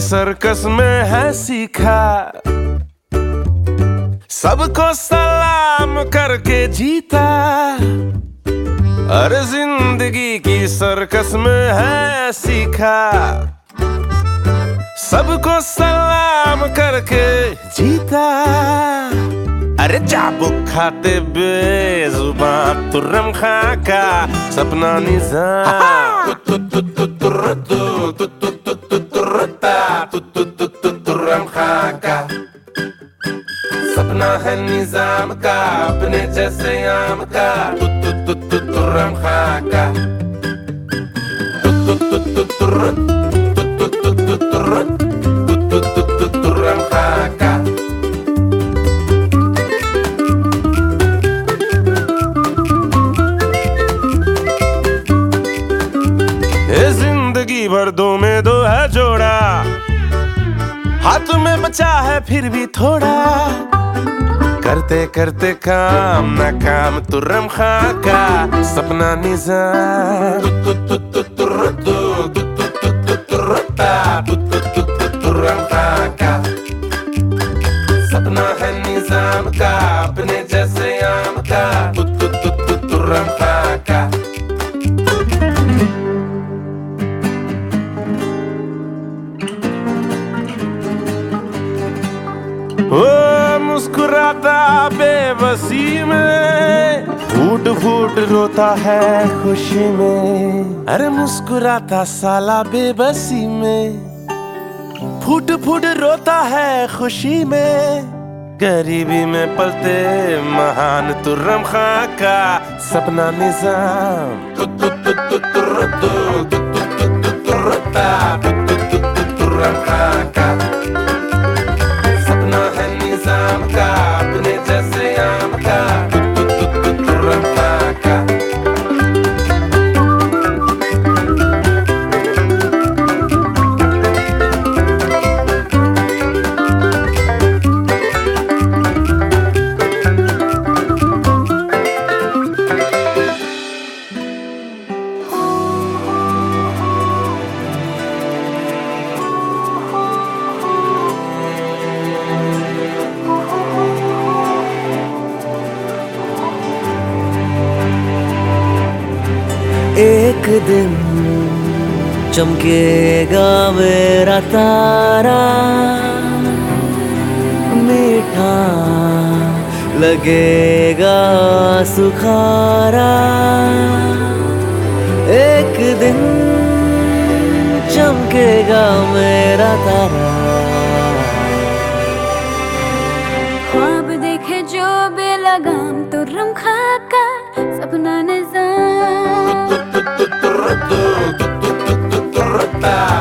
Circus में है सीखा। सबको सलाम करके जीता। अरे ज़िंदगी की सर्कस में है सीखा। सबको सलाम करके जीता। अरे चाबुक खाते बेजुबान तुर्रम खा का सपना निज़ाम। तुर्रम निज़ाम का अपने जैसे आम का तुर्रम खा का तुर्रम खा का ज़िंदगी भर दो में दो है जोड़ा हाथ में बचा है फिर भी थोड़ा करते करते काम ना काम तुर्रम खाका सपना निज़ाम बेबसी में। फूट फूट रोता है खुशी में। अरे मुस्कुराता साला बेबसी में। फूट फूट रोता है खुशी में। गरीबी में पलते महान तुर्रम खा का सपना निज़ाम। तुर्रम एक दिन चमकेगा मेरा तारा। मीठा लगेगा सुखारा। एक दिन चमकेगा मेरा तारा। ख्वाब देखे जो बेलगाम तो रम खाका सपना न about